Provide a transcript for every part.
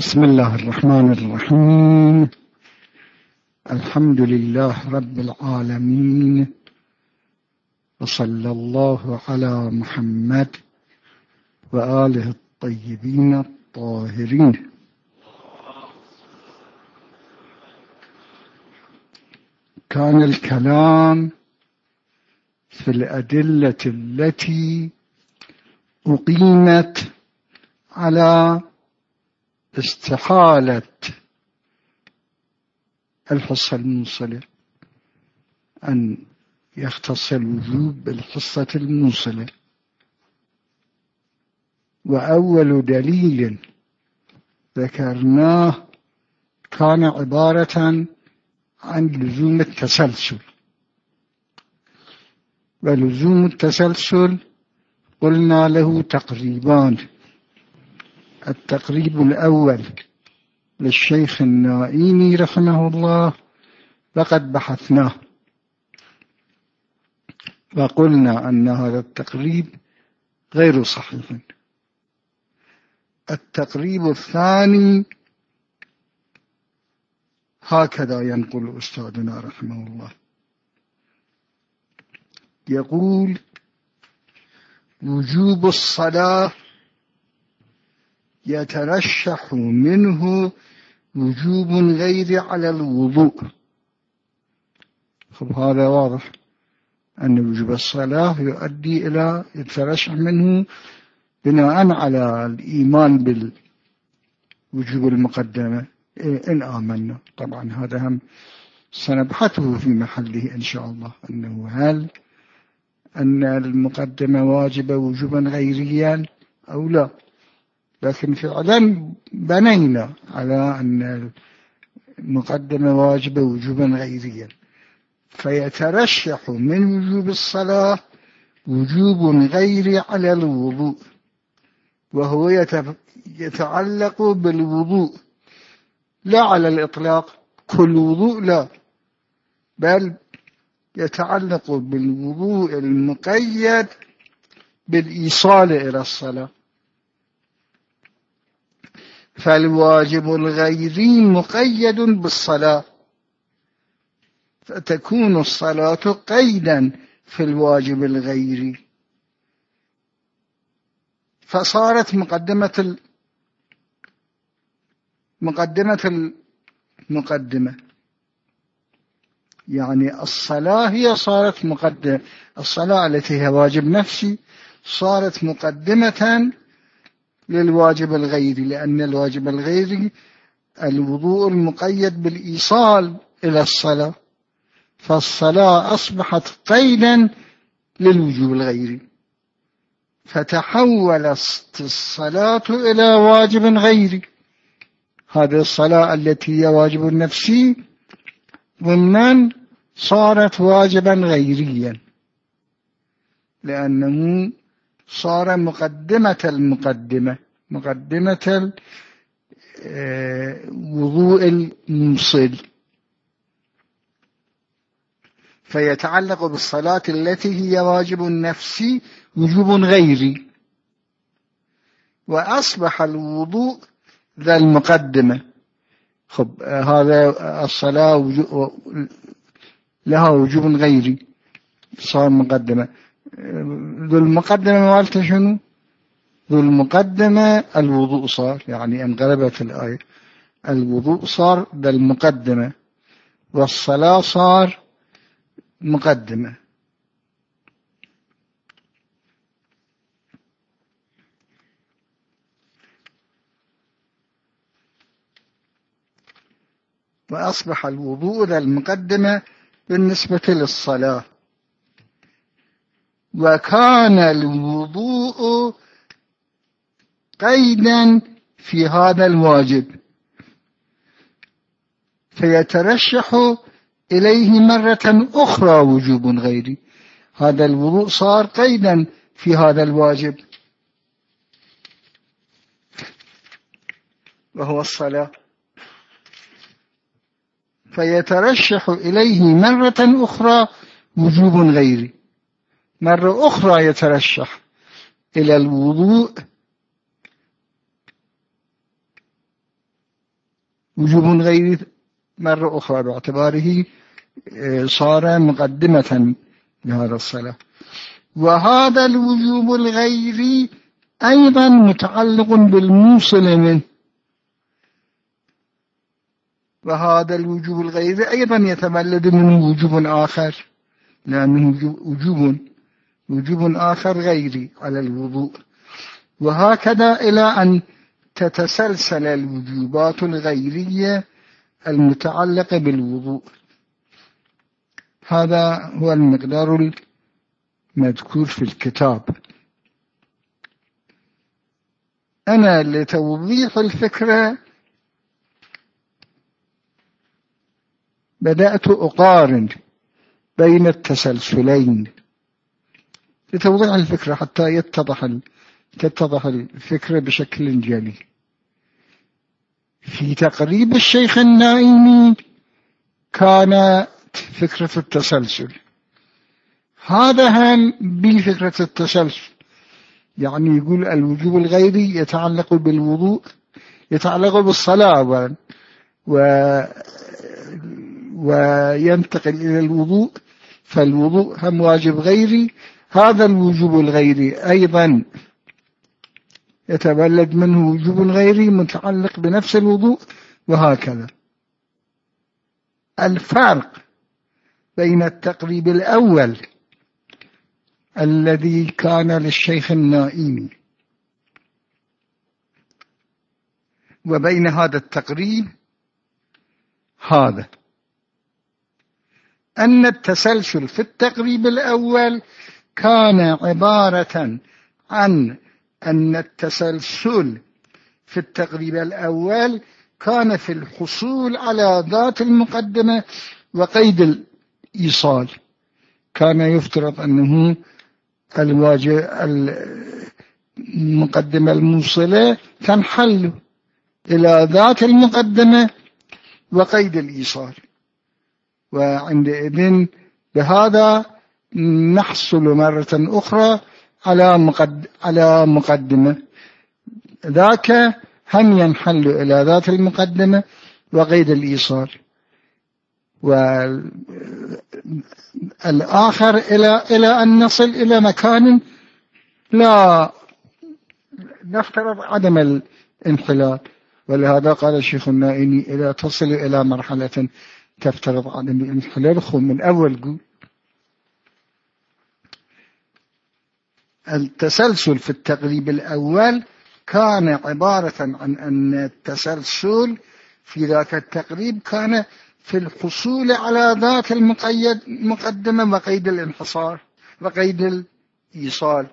بسم الله الرحمن الرحيم. الحمد لله رب العالمين. وصلى الله على محمد وآله الطيبين الطاهرين. كان الكلام في الأدلة التي أقيمت على استحالة الحصة الموصلة أن يختص الوجوب بالحصة الموصلة وأول دليل ذكرناه كان عبارة عن لزوم التسلسل. ولزوم التسلسل قلنا له تقريبان. التقريب الأول للشيخ النائيني رحمه الله لقد بحثناه وقلنا أن هذا التقريب غير صحيح. التقريب الثاني هكذا ينقل أستاذنا رحمه الله. يقول وجوب الصلاة يترشح منه وجوب غير على الوضوء. خب هذا واضح. أن وجوب الصلاة يؤدي إلى يترشح منه بناء على الإيمان بالوجوب المقدمة. إن آمنا. طبعا هذا هم سنبحثه في محله إن شاء الله أنه هل أن المقدمة واجبة وجوبا غيريا أو لا. لكن فعلا بنينا على أن المقدمة واجبة وجوبا غيريا. فيترشح من وجوب الصلاة وجوب غير على الوضوء وهو يتعلق بالوضوء لا على الإطلاق. كل وضوء لا بل يتعلق بالوضوء المقيد بالإيصال إلى الصلاة. فالواجب الغيري مقيد بالصلاة. فتكون الصلاة قيدا في الواجب الغيري فصارت مقدمة ال... مقدمة المقدمة. يعني الصلاة هي صارت مقدمة. الصلاة التي هي واجب نفسي صارت مقدمة للواجب الغيري لأن الواجب الغيري الوضوء المقيد بالإيصال إلى الصلاة فالصلاة أصبحت قيدا للوجوب الغيري فتحولت الصلاة إلى واجب غيري هذه الصلاة التي هي واجب نفسي ضمنا صارت واجبا غيريا لأنه صار مقدمة المقدمة مقدمة وضوء الموصل فيتعلق بالصلاة التي هي واجب نفسي وجوب غيري وأصبح الوضوء ذا المقدمة. خب هذا الصلاة لها وجوب غيري صار مقدمة. ذو المقدمة مالته شنو؟ ذو المقدمة الوضوء صار يعني انقلبت الآية. الوضوء صار ذا المقدمة. والصلاة صار مقدمة. وأصبح الوضوء ذا المقدمة بالنسبة للصلاة. وكان الوضوء قيدا في هذا الواجب. فيترشح إليه مرة أخرى وجوب غيري هذا الوضوء صار قيدا في هذا الواجب. وهو الصلاة. فيترشح إليه مرة أخرى وجوب غيري مرة أخرى يترشح إلى الوضوء. وجوب غيري مرة أخرى باعتباره آه، صار مقدمة لهذا الصلاة. وهذا الوجوب الغيري أيضا متعلق بالموصل منه وهذا الوجوب الغيري أيضا يتولد منه وجوب آخر لأنه وجوب وجوب آخر غيري على الوضوء. وهكذا إلى أن تتسلسل الوجوبات الغيرية المتعلقة بالوضوء. هذا هو المقدار المذكور في الكتاب. أنا لتوضيح الفكرة بدأت أقارن بين التسلسلين. لتوضيح الفكرة حتى يتضح تتضح الفكرة بشكل جلي في تقريب الشيخ النائمي كانت فكرة التسلسل. هذا هم بفكرة التسلسل. يعني يقول الوجوب الغيري يتعلق بالوضوء يتعلق بالصلاة و... وينتقل إلى الوضوء. فالوضوء هم واجب غيري. هذا الوجوب الغيري أيضا يتولد منه وجوب غيري متعلق بنفس الوضوء وهكذا. الفرق بين التقريب الأول الذي كان للشيخ النائمي وبين هذا التقريب هذا أن التسلسل في التقريب الأول كان عبارة عن أن التسلسل في التقريب الأول كان في الحصول على ذات المقدمة وقيد الإيصال. كان يفترض أنه الواجب المقدمة الموصلة تنحل إلى ذات المقدمة وقيد الإيصال. وعندئذ بهذا نحصل مرة أخرى على مقد على مقدمة. ذاك هم ينحل إلى ذات المقدمة وقيد الإيصال. والآخر إلى إلى أن نصل إلى مكان لا نفترض عدم الانحلال. ولهذا قال الشيخ النائني إذا تصل إلى مرحلة تفترض عدم الانحلال خو من أول قول. التسلسل في التقريب الأول كان عبارة عن أن التسلسل في ذاك التقريب كان في الحصول على ذات المقيد مقدمة وقيد الانحصار وقيد الإيصال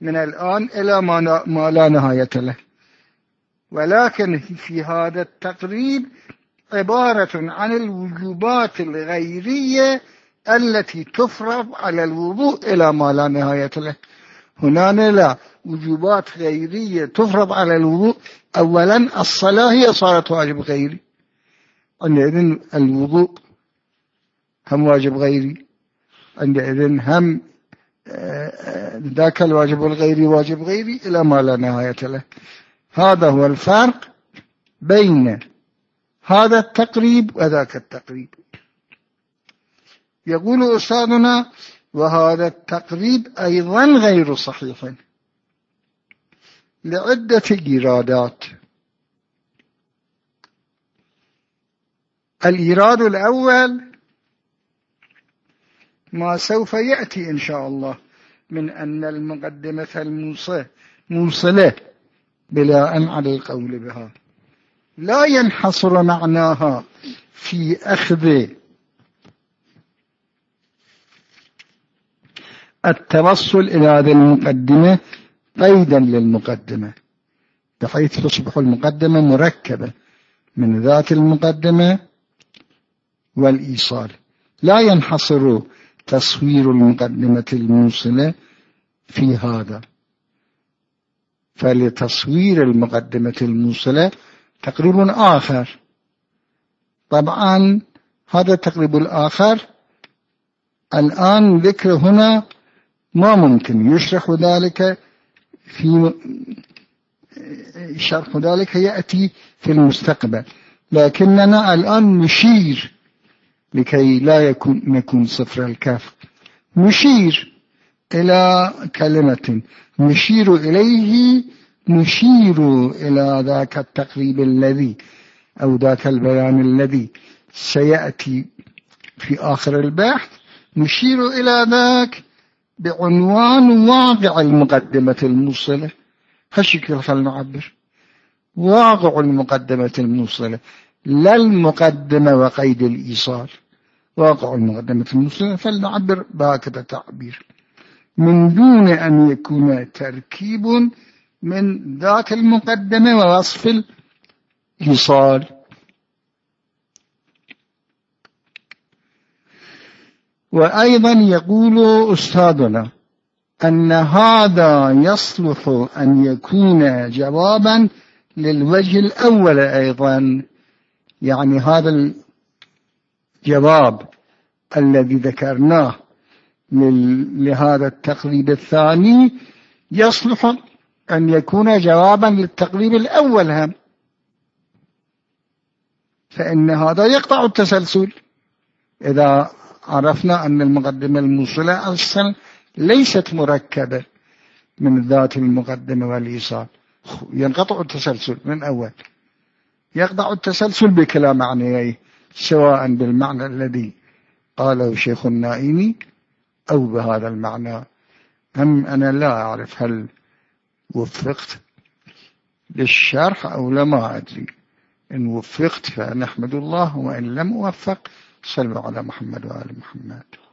من الآن إلى ما لا نهاية له. ولكن في هذا التقريب عبارة عن الوجوبات الغيرية التي تفرض على الوضوء إلى ما لا نهاية له. هنا لا. وجوبات غيرية تفرض على الوضوء. أولا الصلاة هي صارت واجب غيري. عندئذ الوضوء هم واجب غيري. عندئذ هم آه، ذاك الواجب الغيري واجب غيري إلى ما لا نهاية له. هذا هو الفرق بين هذا التقريب وذاك التقريب. يقول أستاذنا وهذا التقريب أيضا غير صحيح. لعدة إيرادات. الإيراد الأول ما سوف يأتي إن شاء الله من أن المقدمة الموصلة موصلة بلا أن على القول بها. لا ينحصر معناها في أخذ التوصل إلى هذه المقدمة قيدا للمقدمة. بحيث تصبح المقدمة مركبة من ذات المقدمة والإيصال. لا ينحصر تصوير المقدمة الموصلة في هذا. فلتصوير المقدمة الموصلة تقريب آخر. طبعا هذا التقريب الآخر. الآن ذكر هنا ما ممكن يشرح ذلك في شرح ذلك يأتي في المستقبل. لكننا الآن نشير لكي لا يكون نكون صفر الكاف. نشير إلى كلمة. نشير إليه نشير إلى ذاك التقريب الذي أو ذاك البيان الذي سيأتي في آخر البحث. نشير إلى ذاك بعنوان واقع المقدمة الموصلة. هالشكل خلنا نعبر واقع المقدمة الموصلة. لا المقدمة وقيد الإيصال. واقع المقدمة الموصلة فلنعبر بهكذا تعبير من دون أن يكون تركيب من ذات المقدمة ووصف الإيصال. وأيضا يقول أستاذنا أن هذا يصلح أن يكون جوابا للوجه الأول أيضا. يعني هذا الجواب الذي ذكرناه لهذا التقريب الثاني يصلح أن يكون جوابا للتقريب الأول. هم فإن هذا يقطع التسلسل إذا عرفنا أن المقدمة الموصلة أصلا ليست مركبة من ذات المقدمة والإيصال. ينقطع التسلسل من أول. يقطع التسلسل بكلا معنيين سواء بالمعنى الذي قاله شيخ النائمي أو بهذا المعنى. أم أنا لا أعرف هل وفقت للشرح أو لما أدري. إن وفقت فنحمد الله وإن لم أوفق صلوا على محمد وآل محمد.